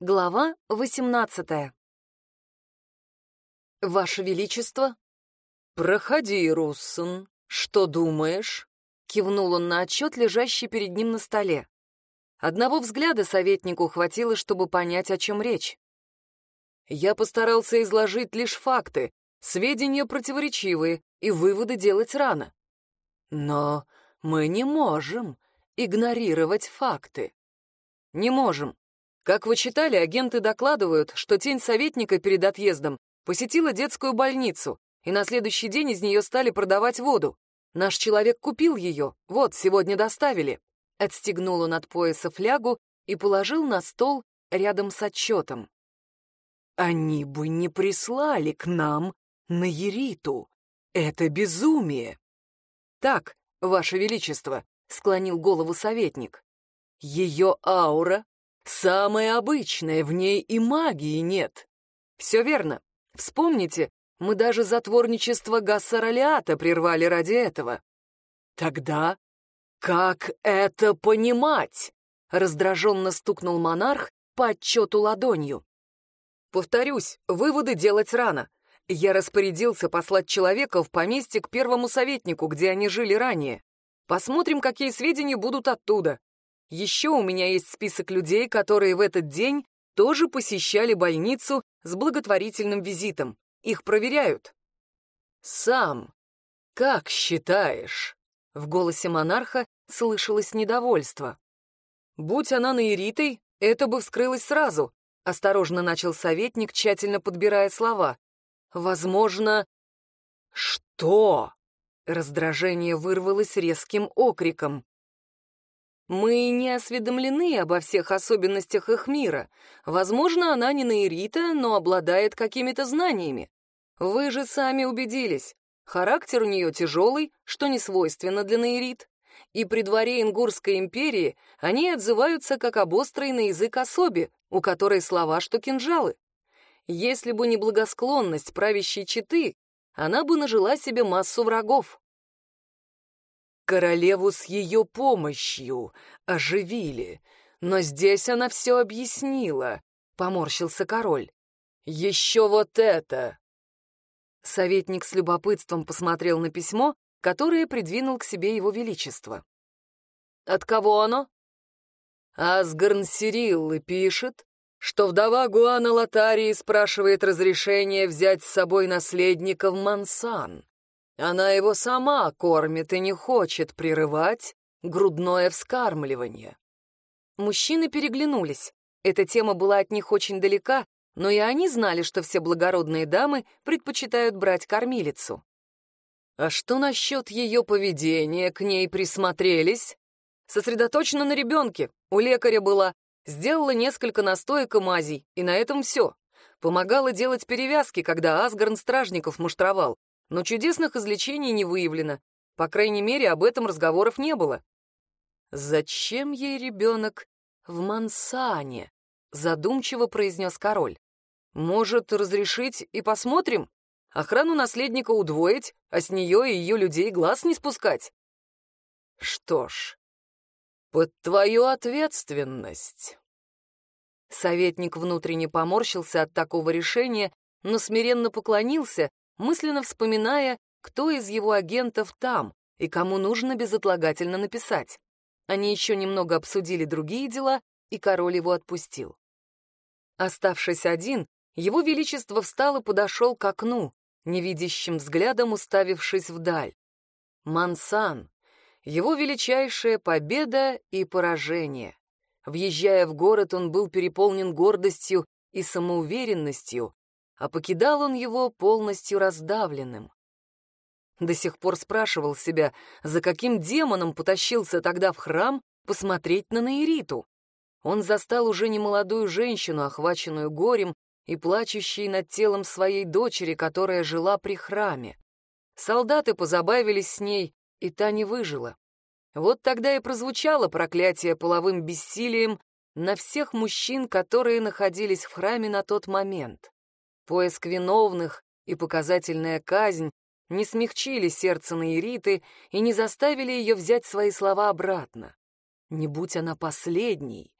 Глава 18 «Ваше Величество?» «Проходи, Руссон. Что думаешь?» Кивнул он на отчет, лежащий перед ним на столе. Одного взгляда советнику хватило, чтобы понять, о чем речь. «Я постарался изложить лишь факты, сведения противоречивые, и выводы делать рано. Но мы не можем игнорировать факты. Не можем. Как вы читали, агенты докладывают, что тень советника перед отъездом посетила детскую больницу, и на следующий день из нее стали продавать воду. Наш человек купил ее, вот, сегодня доставили. Отстегнул он от пояса флягу и положил на стол рядом с отчетом. Они бы не прислали к нам на Ериту. Это безумие. Так, Ваше Величество, склонил голову советник. Ее аура самая обычная, в ней и магии нет. Все верно. Вспомните, мы даже затворничество Гассаралиата прервали ради этого. Тогда как это понимать? Раздраженно стукнул монарх по отчету ладонью. Повторюсь, выводы делать рано. Я распорядился послать человека в поместье к первому советнику, где они жили ранее. Посмотрим, какие сведения будут оттуда. Еще у меня есть список людей, которые в этот день тоже посещали больницу с благотворительным визитом. Их проверяют. Сам, как считаешь? В голосе монарха слышалось недовольство. Будь она наиритой, это бы вскрылось сразу, осторожно начал советник, тщательно подбирая слова. Возможно, что? Раздражение вырвалось резким окриком. Мы не осведомлены обо всех особенностях их мира. Возможно, она не наирита, но обладает какими-то знаниями. Вы же сами убедились. Характер у нее тяжелый, что не свойственно для наирит. И при дворе Ингурской империи они отзываются как об острой на язык особе, у которой слова, что кинжалы. Если бы не благосклонность правящей четы, она бы нажила себе массу врагов королеву с ее помощью оживили. Но здесь она все объяснила, — поморщился король. Еще вот это. Советник с любопытством посмотрел на письмо, которое придвинул к себе его величество. От кого оно? Асгарн Сириллы пишет, что вдова Гуана Лотарии спрашивает разрешения взять с собой наследника в Мансан. Она его сама кормит и не хочет прерывать грудное вскармливание. Мужчины переглянулись. Эта тема была от них очень далека, но и они знали, что все благородные дамы предпочитают брать кормилицу. А что насчет ее поведения, к ней присмотрелись? Сосредоточена на ребенке, у лекаря была, сделала несколько настоек и мазей, и на этом все. Помогала делать перевязки, когда Асгарн стражников муштровал но чудесных излечений не выявлено. По крайней мере, об этом разговоров не было. «Зачем ей ребенок в Мансане?» — задумчиво произнес король. «Может, разрешить и посмотрим? Охрану наследника удвоить, а с нее и ее людей глаз не спускать?» «Что ж, под твою ответственность». Советник внутренне поморщился от такого решения, но смиренно поклонился мысленно вспоминая, кто из его агентов там и кому нужно безотлагательно написать. Они еще немного обсудили другие дела, и король его отпустил. Оставшись один, его величество встал и подошел к окну, невидящим взглядом уставившись вдаль. Мансан, его величайшая победа и поражение. Въезжая в город, он был переполнен гордостью и самоуверенностью, а покидал он его полностью раздавленным. До сих пор спрашивал себя, за каким демоном потащился тогда в храм посмотреть на Наириту. Он застал уже немолодую женщину, охваченную горем и плачущей над телом своей дочери, которая жила при храме. Солдаты позабавились с ней, и та не выжила. Вот тогда и прозвучало проклятие половым бессилием на всех мужчин, которые находились в храме на тот момент. Поиск виновных и показательная казнь не смягчили сердце Наириты и не заставили ее взять свои слова обратно. Не будь она последней,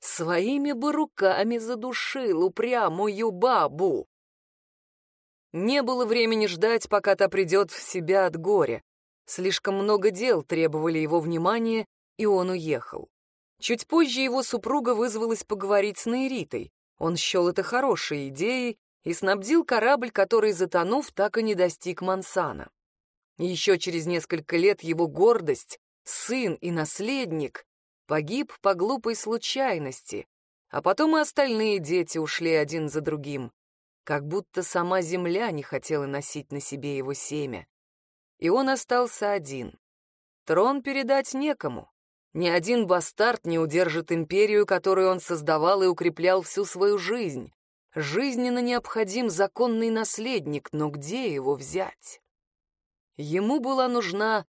своими бы руками задушил упрямую бабу. Не было времени ждать, пока та придет в себя от горя. Слишком много дел требовали его внимания, и он уехал. Чуть позже его супруга вызвалась поговорить с Нейритой. Он счел это хорошей идеей и снабдил корабль, который, затонув, так и не достиг Мансана. Еще через несколько лет его гордость, сын и наследник погиб по глупой случайности, а потом и остальные дети ушли один за другим, как будто сама земля не хотела носить на себе его семя. И он остался один. Трон передать некому. Ни один бастард не удержит империю, которую он создавал и укреплял всю свою жизнь. Жизненно необходим законный наследник, но где его взять? Ему была нужна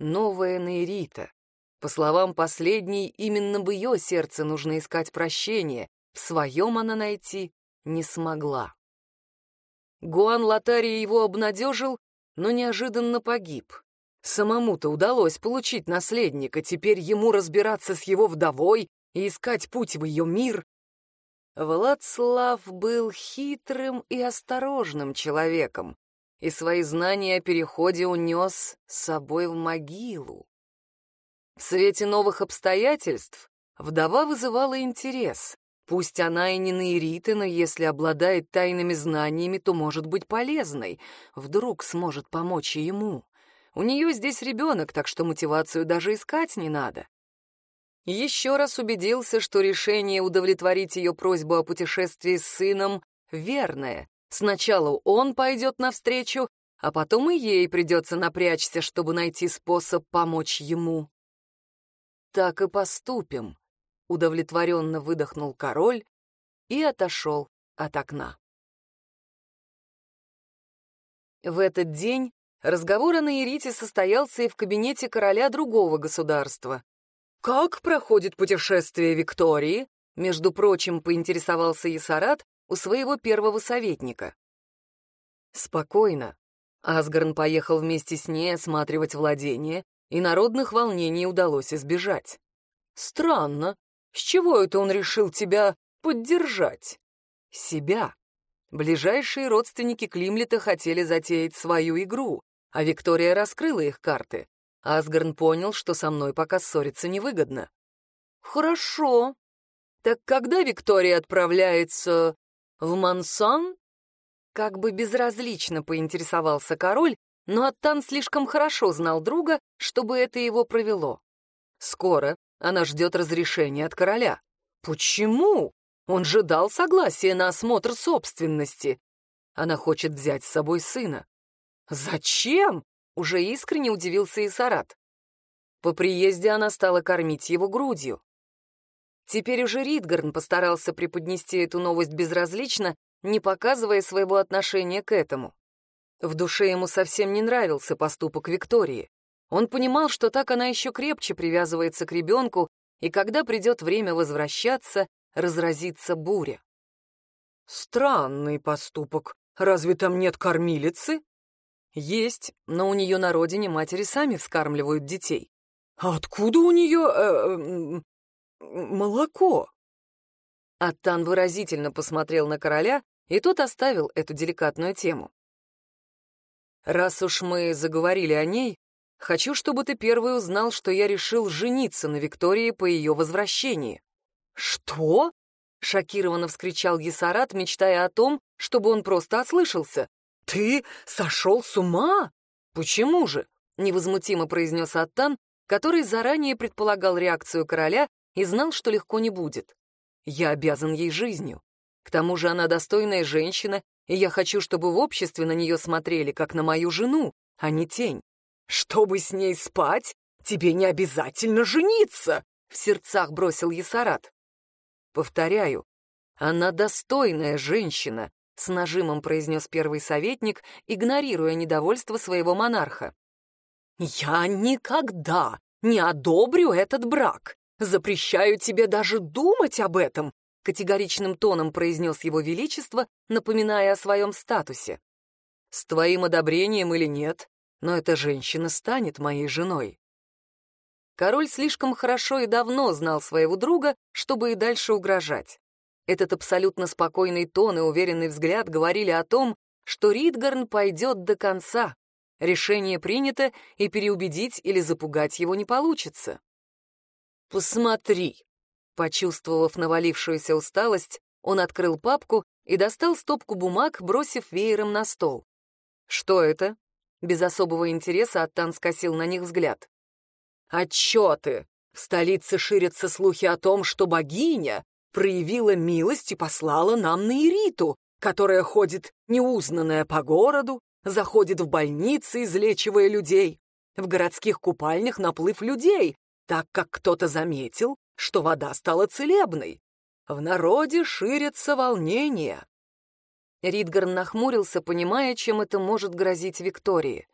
новая Нейрита. По словам последней, именно в ее сердце нужно искать прощение, в своем она найти не смогла. Гуан Латарий его обнадежил, но неожиданно погиб. Самому-то удалось получить наследника, теперь ему разбираться с его вдовой и искать путь в ее мир. Владслав был хитрым и осторожным человеком, и свои знания о переходе унес с собой в могилу. В свете новых обстоятельств вдова вызывала интерес. Пусть она и не Нейрита, но если обладает тайными знаниями, то может быть полезной. Вдруг сможет помочь и ему. У нее здесь ребенок, так что мотивацию даже искать не надо. Еще раз убедился, что решение удовлетворить ее просьбу о путешествии с сыном верное, Сначала он пойдет навстречу, а потом и ей придется напрячься, чтобы найти способ помочь ему. «Так и поступим», — удовлетворенно выдохнул король и отошел от окна. В этот день разговор о Наирите состоялся и в кабинете короля другого государства. «Как проходит путешествие Виктории?» Между прочим, поинтересовался Есарат, у своего первого советника. Спокойно. Асгарн поехал вместе с ней осматривать владение, и народных волнений удалось избежать. Странно. С чего это он решил тебя поддержать? Себя. Ближайшие родственники Климлета хотели затеять свою игру, а Виктория раскрыла их карты. Асгарн понял, что со мной пока ссориться невыгодно. «Хорошо. Так когда Виктория отправляется «В Мансан?» Как бы безразлично поинтересовался король, но Аттан слишком хорошо знал друга, чтобы это его провело. Скоро она ждет разрешения от короля. Почему? Он же дал согласие на осмотр собственности. Она хочет взять с собой сына. Зачем? Уже искренне удивился и Сарат. По приезде она стала кормить его грудью. Теперь уже Ридгарн постарался преподнести эту новость безразлично, не показывая своего отношения к этому. В душе ему совсем не нравился поступок Виктории. Он понимал, что так она еще крепче привязывается к ребенку, и когда придет время возвращаться, разразится буря. Странный поступок. Разве там нет кормилицы? Есть, но у нее на родине матери сами вскармливают детей. А откуда у нее... Э, молоко. Аттан выразительно посмотрел на короля, и тот оставил эту деликатную тему. «Раз уж мы заговорили о ней, хочу, чтобы ты первый узнал, что я решил жениться на Виктории по ее возвращении». «Что?» — шокированно вскричал Есарат, мечтая о том, чтобы он просто ослышался. «Ты сошел с ума?» «Почему же?» — невозмутимо произнес Аттан, который заранее предполагал реакцию короля и знал, что легко не будет. Я обязан ей жизнью. К тому же она достойная женщина, и я хочу, чтобы в обществе на нее смотрели, как на мою жену, а не тень. Чтобы с ней спать, тебе не обязательно жениться, в сердцах бросил Есарат. Повторяю, она достойная женщина, с нажимом произнес первый советник, игнорируя недовольство своего монарха. «Я никогда не одобрю этот брак. «Запрещаю тебе даже думать об этом», — категоричным тоном произнес его величество, напоминая о своем статусе. «С твоим одобрением или нет, но эта женщина станет моей женой». Король слишком хорошо и давно знал своего друга, чтобы и дальше угрожать. Этот абсолютно спокойный тон и уверенный взгляд говорили о том, что Ридгарн пойдет до конца. Решение принято, и переубедить или запугать его не получится. «Посмотри!» Почувствовав навалившуюся усталость, он открыл папку и достал стопку бумаг, бросив веером на стол. «Что это?» Без особого интереса Аттан скосил на них взгляд. «Отчеты! В столице ширятся слухи о том, что богиня проявила милость и послала нам на Ириту, которая ходит неузнанная по городу, заходит в больницы, излечивая людей. В городских купальнях наплыв людей, так как кто-то заметил, что вода стала целебной. В народе ширятся волнения. Ридгарн нахмурился, понимая, чем это может грозить Виктории.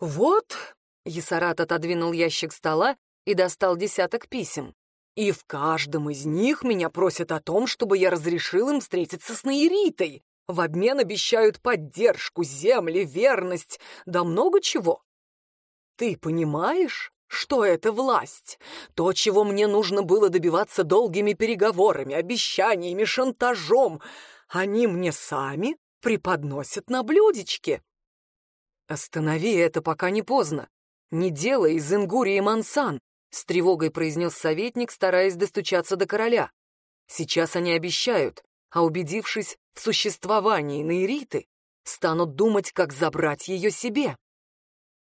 «Вот...» — Есарат отодвинул ящик стола и достал десяток писем. «И в каждом из них меня просят о том, чтобы я разрешил им встретиться с Наиритой. В обмен обещают поддержку, земли, верность, да много чего. Ты понимаешь, что это власть? То, чего мне нужно было добиваться долгими переговорами, обещаниями, шантажом, они мне сами преподносят на блюдечке. Останови это, пока не поздно. Не делай из Ингурии Мансан, с тревогой произнес советник, стараясь достучаться до короля. Сейчас они обещают, а убедившись в существовании Нейриты, станут думать, как забрать ее себе.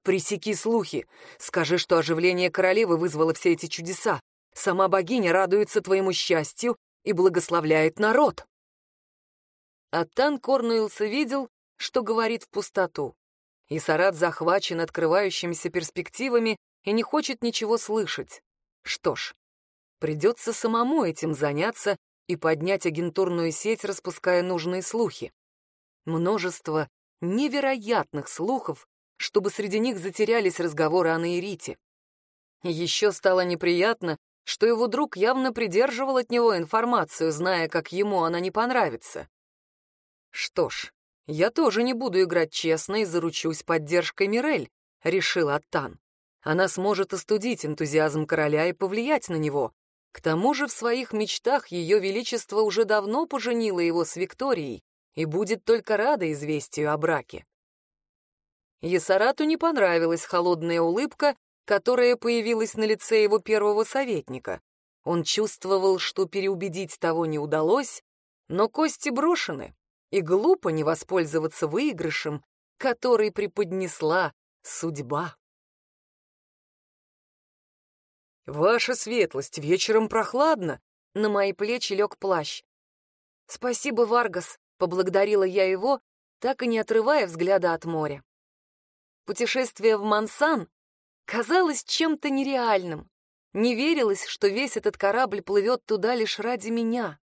Пресеки слухи, скажи, что оживление королевы вызвало все эти чудеса. Сама богиня радуется твоему счастью и благословляет народ. Аттан Корнуэлса видел, что говорит в пустоту. И Сарат захвачен открывающимися перспективами и не хочет ничего слышать. Что ж, придется самому этим заняться и поднять агентурную сеть, распуская нужные слухи. Множество невероятных слухов, чтобы среди них затерялись разговоры о Наирите. Еще стало неприятно, что его друг явно придерживал от него информацию, зная, как ему она не понравится. Что ж, я тоже не буду играть честно и заручусь поддержкой Мирель, решил Аттан. Она сможет остудить энтузиазм короля и повлиять на него. К тому же в своих мечтах ее величество уже давно поженило его с Викторией и будет только рада известию о браке. Есарату не понравилась холодная улыбка, которая появилась на лице его первого советника. Он чувствовал, что переубедить того не удалось, но кости брошены, и глупо не воспользоваться выигрышем, который преподнесла судьба. «Ваша светлость, вечером прохладно!» На мои плечи лег плащ. «Спасибо, Варгас», — поблагодарила я его, так и не отрывая взгляда от моря. Путешествие в Мансан казалось чем-то нереальным. Не верилось, что весь этот корабль плывет туда лишь ради меня.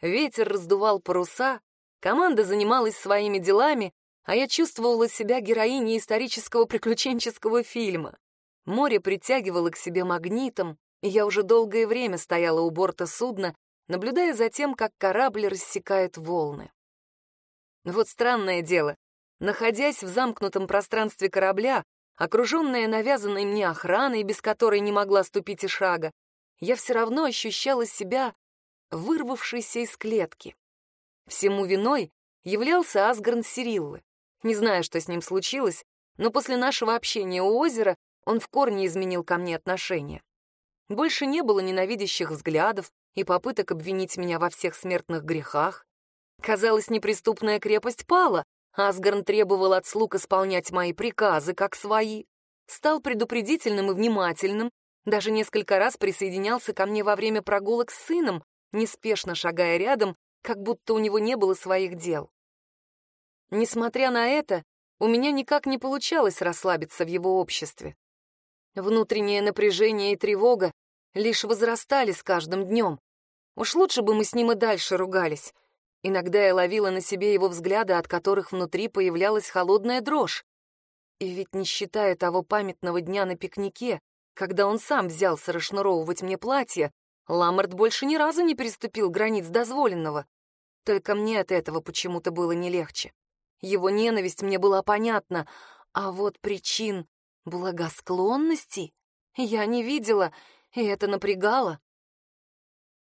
Ветер раздувал паруса, Команда занималась своими делами, а я чувствовала себя героиней исторического приключенческого фильма. Море притягивало к себе магнитом, и я уже долгое время стояла у борта судна, наблюдая за тем, как корабль рассекает волны. Вот странное дело. Находясь в замкнутом пространстве корабля, окруженная навязанной мне охраной, без которой не могла ступить и шага, я все равно ощущала себя вырвавшейся из клетки. Всему виной являлся Асгарн Сириллы. Не знаю, что с ним случилось, но после нашего общения у озера он в корне изменил ко мне отношение. Больше не было ненавидящих взглядов и попыток обвинить меня во всех смертных грехах. Казалось, неприступная крепость пала, Асгарн требовал от слуг исполнять мои приказы, как свои. Стал предупредительным и внимательным, даже несколько раз присоединялся ко мне во время прогулок с сыном, неспешно шагая рядом как будто у него не было своих дел. Несмотря на это, у меня никак не получалось расслабиться в его обществе. Внутреннее напряжение и тревога лишь возрастали с каждым днем. Уж лучше бы мы с ним и дальше ругались. Иногда я ловила на себе его взгляды, от которых внутри появлялась холодная дрожь. И ведь не считая того памятного дня на пикнике, когда он сам взялся расшнуровывать мне платье, Ламарт больше ни разу не переступил границ дозволенного. Только мне от этого почему-то было не легче. Его ненависть мне была понятна, а вот причин благосклонности Я не видела, и это напрягало.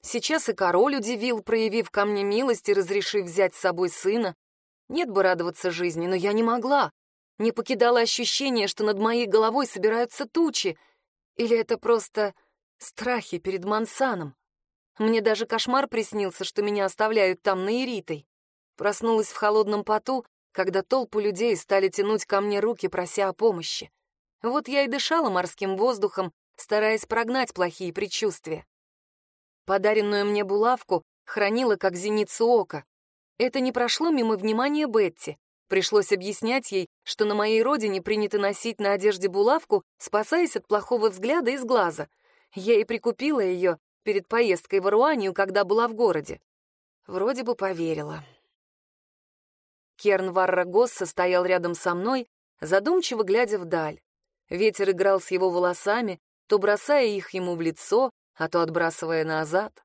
Сейчас и король удивил, проявив ко мне милость и разрешив взять с собой сына. Нет бы радоваться жизни, но я не могла. Не покидало ощущение, что над моей головой собираются тучи. Или это просто страхи перед Мансаном? Мне даже кошмар приснился, что меня оставляют там наиритой. Проснулась в холодном поту, когда толпу людей стали тянуть ко мне руки, прося о помощи. Вот я и дышала морским воздухом, стараясь прогнать плохие предчувствия. Подаренную мне булавку хранила как зеницу ока. Это не прошло мимо внимания Бетти. Пришлось объяснять ей, что на моей родине принято носить на одежде булавку, спасаясь от плохого взгляда из глаза. Я и прикупила ее перед поездкой в Аруанию, когда была в городе. Вроде бы поверила. Керн Варра Госса стоял рядом со мной, задумчиво глядя вдаль. Ветер играл с его волосами, то бросая их ему в лицо, а то отбрасывая назад.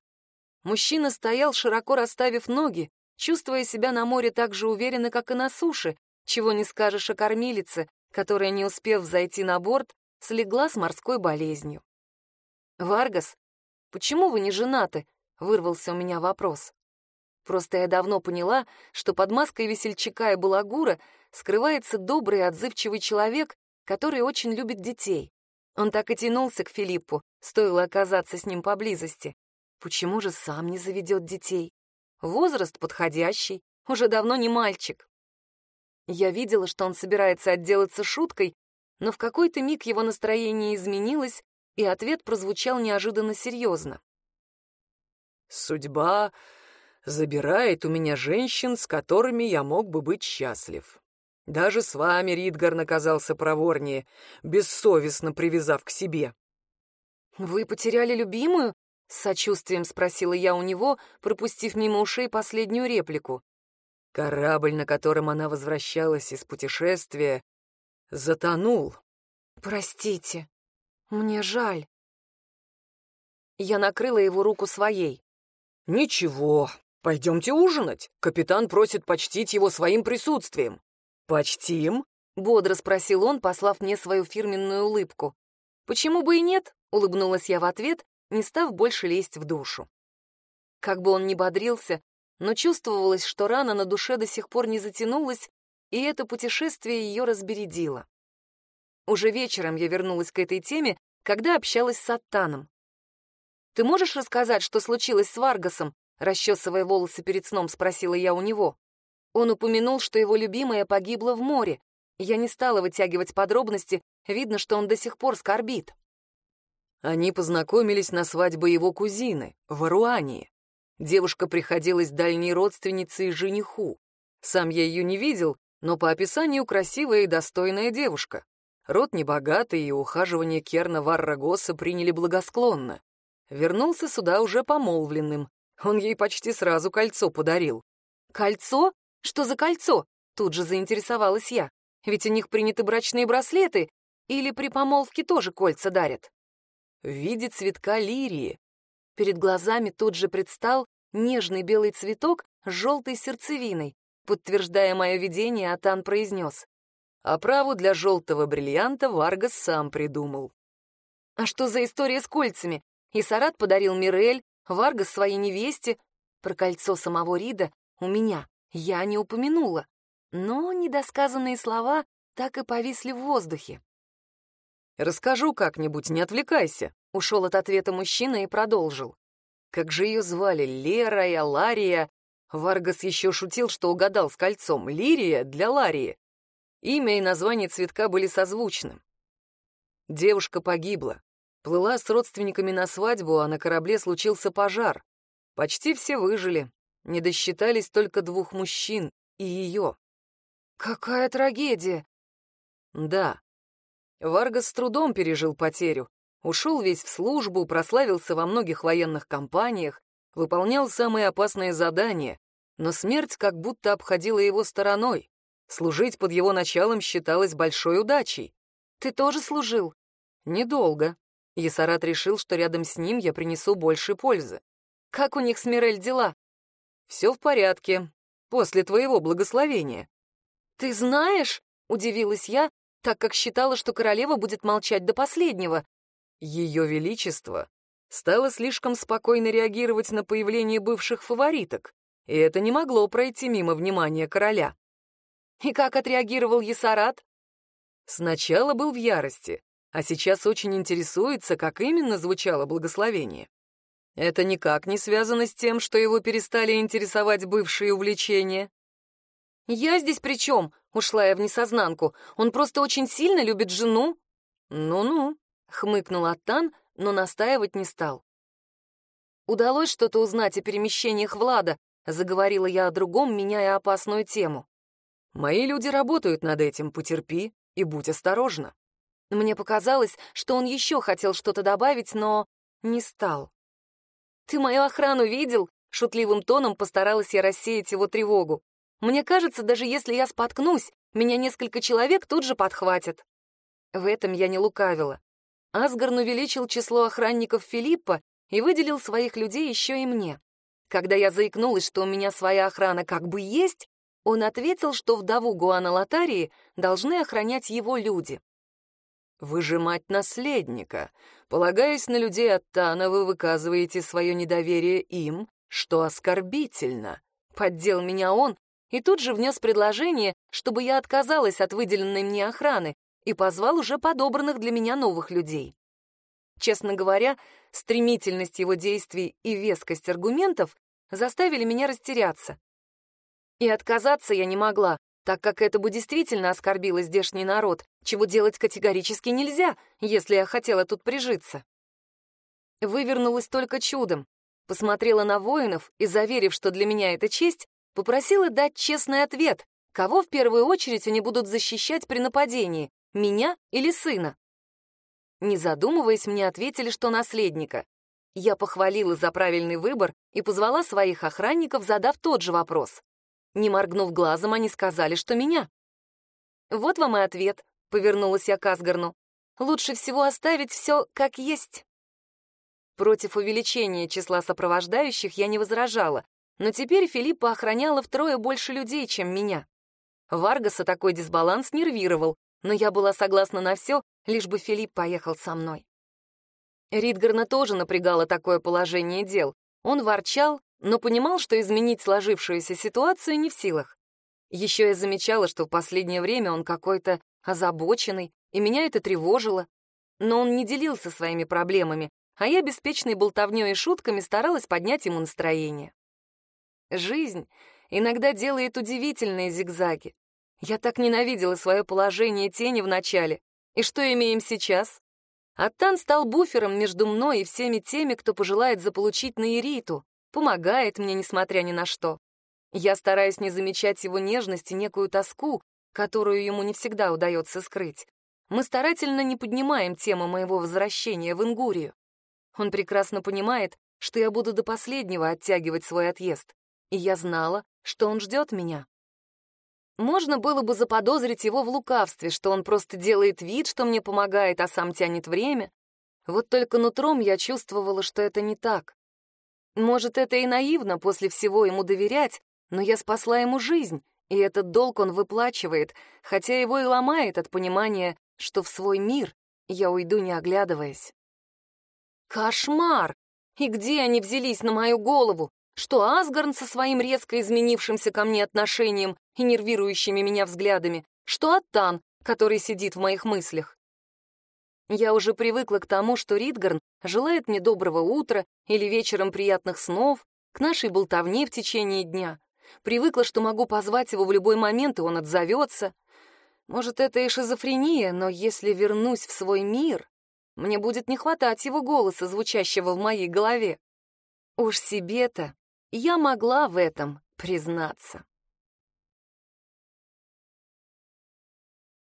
Мужчина стоял, широко расставив ноги, чувствуя себя на море так же уверенно, как и на суше, чего не скажешь о кормилице, которая, не успев зайти на борт, слегла с морской болезнью. «Варгас, почему вы не женаты?» — вырвался у меня вопрос. Просто я давно поняла, что под маской весельчака и балагура скрывается добрый и отзывчивый человек, который очень любит детей. Он так и тянулся к Филиппу, стоило оказаться с ним поблизости. Почему же сам не заведет детей? Возраст подходящий, уже давно не мальчик. Я видела, что он собирается отделаться шуткой, но в какой-то миг его настроение изменилось, и ответ прозвучал неожиданно серьезно. «Судьба забирает у меня женщин, с которыми я мог бы быть счастлив. Даже с вами Ридгар наказался проворнее, бессовестно привязав к себе. «Вы потеряли любимую?» — с сочувствием спросила я у него, пропустив мимо ушей последнюю реплику. Корабль, на котором она возвращалась из путешествия, затонул. «Простите, мне жаль». Я накрыла его руку своей. «Ничего, «Пойдемте ужинать. Капитан просит почтить его своим присутствием». «Почтим?» — бодро спросил он, послав мне свою фирменную улыбку. «Почему бы и нет?» — улыбнулась я в ответ, не став больше лезть в душу. Как бы он ни бодрился, но чувствовалось, что рана на душе до сих пор не затянулась, и это путешествие ее разбередило. Уже вечером я вернулась к этой теме, когда общалась с Аттаном. «Ты можешь рассказать, что случилось с Варгасом?» Расчесывая волосы перед сном, спросила я у него. Он упомянул, что его любимая погибла в море. Я не стала вытягивать подробности, видно, что он до сих пор скорбит. Они познакомились на свадьбе его кузины, в Аруании. Девушка приходилась дальней родственницей жениху. Сам я ее не видел, но по описанию красивая и достойная девушка. Род небогатый, и ухаживание Керна Варрагоса приняли благосклонно. Вернулся сюда уже помолвленным, он ей почти сразу кольцо подарил. «Кольцо? Что за кольцо?» Тут же заинтересовалась я. Ведь у них приняты брачные браслеты, или при помолвке тоже кольца дарят? В виде цветка лирии. Перед глазами тут же предстал нежный белый цветок с желтой сердцевиной. Подтверждая мое видение, Атан произнес. Оправу для желтого бриллианта Варгас сам придумал. А что за история с кольцами? И Сарат подарил Мирель, Варгас своей невесте, про кольцо самого Рида у меня я не упомянула, но недосказанные слова так и повисли в воздухе. «Расскажу как-нибудь, не отвлекайся», — ушел от ответа мужчина и продолжил. Как же ее звали? Лера и Алария. Варгас еще шутил, что угадал с кольцом. Лирия для Ларии. Имя и название цветка были созвучны. Девушка погибла. Плыла с родственниками на свадьбу, а на корабле случился пожар. Почти все выжили. Не досчитались только двух мужчин и ее. Какая трагедия! Да. Варгас с трудом пережил потерю. Ушел весь в службу, прославился во многих военных компаниях, выполнял самые опасные задания, но смерть как будто обходила его стороной. Служить под его началом считалось большой удачей. «Ты тоже служил?» «Недолго. Есарат решил, что рядом с ним я принесу больше пользы. Как у них с Мирель дела? Все в порядке. После твоего благословения. Ты знаешь? Удивилась я, так как считала, что королева будет молчать до последнего. Ее Величество стало слишком спокойно реагировать на появление бывших фавориток, и это не могло пройти мимо внимания короля. И как отреагировал Есарат? Сначала был в ярости, а сейчас очень интересуется, как именно звучало благословение. Это никак не связано с тем, что его перестали интересовать бывшие увлечения. «Я здесь при чем?» — ушла я в несознанку. «Он просто очень сильно любит жену». «Ну-ну», — хмыкнул Аттан, но настаивать не стал. «Удалось что-то узнать о перемещениях Влада», — заговорила я о другом, меняя опасную тему. «Мои люди работают над этим, потерпи и будь осторожна». Мне показалось, что он еще хотел что-то добавить, но не стал. «Ты мою охрану видел?» — шутливым тоном постаралась я рассеять его тревогу. «Мне кажется, даже если я споткнусь, меня несколько человек тут же подхватят». В этом я не лукавила. Асгарн увеличил число охранников Филиппа и выделил своих людей еще и мне. Когда я заикнулась, что у меня своя охрана как бы есть, он ответил, что вдову Гуана Латарии должны охранять его люди. «Выжимать наследника. Полагаясь на людей Аттана, вы выказываете свое недоверие им, что оскорбительно». Поддел меня он и тут же внес предложение, чтобы я отказалась от выделенной мне охраны и позвал уже подобранных для меня новых людей. Честно говоря, стремительность его действий и вескость аргументов заставили меня растеряться. И отказаться я не могла, так как это бы действительно оскорбило здешний народ, чего делать категорически нельзя, если я хотела тут прижиться. Вывернулась только чудом. Посмотрела на воинов и, заверив, что для меня это честь, попросила дать честный ответ, кого в первую очередь они будут защищать при нападении, меня или сына. Не задумываясь, мне ответили, что наследника. Я похвалила за правильный выбор и позвала своих охранников, задав тот же вопрос. Не моргнув глазом, они сказали, что меня. «Вот вам и ответ», — повернулась я к Асгарну. «Лучше всего оставить все как есть». Против увеличения числа сопровождающих я не возражала, но теперь Филиппа охраняла втрое больше людей, чем меня. Варгаса такой дисбаланс нервировал, но я была согласна на все, лишь бы Филипп поехал со мной. Ридгарна тоже напрягало такое положение дел. Он ворчал, но понимал, что изменить сложившуюся ситуацию не в силах. Еще я замечала, что в последнее время он какой-то озабоченный, и меня это тревожило. Но он не делился своими проблемами, а я беспечной болтовнёй и шутками старалась поднять ему настроение. Жизнь иногда делает удивительные зигзаги. Я так ненавидела свое положение тени в начале. И что имеем сейчас? Аттан стал буфером между мной и всеми теми, кто пожелает заполучить Наириту помогает мне, несмотря ни на что. Я стараюсь не замечать его нежность и некую тоску, которую ему не всегда удается скрыть. Мы старательно не поднимаем тему моего возвращения в Ингурию. Он прекрасно понимает, что я буду до последнего оттягивать свой отъезд, и я знала, что он ждет меня. Можно было бы заподозрить его в лукавстве, что он просто делает вид, что мне помогает, а сам тянет время. Вот только нутром я чувствовала, что это не так. Может, это и наивно после всего ему доверять, но я спасла ему жизнь, и этот долг он выплачивает, хотя его и ломает от понимания, что в свой мир я уйду, не оглядываясь. Кошмар! И где они взялись на мою голову? Что Асгарн со своим резко изменившимся ко мне отношением и нервирующими меня взглядами? Что Аттан, который сидит в моих мыслях? Я уже привыкла к тому, что Ридгарн желает мне доброго утра или вечером приятных снов, к нашей болтовне в течение дня. Привыкла, что могу позвать его в любой момент, и он отзовется. Может, это и шизофрения, но если вернусь в свой мир, мне будет не хватать его голоса, звучащего в моей голове. Уж себе-то я могла в этом признаться.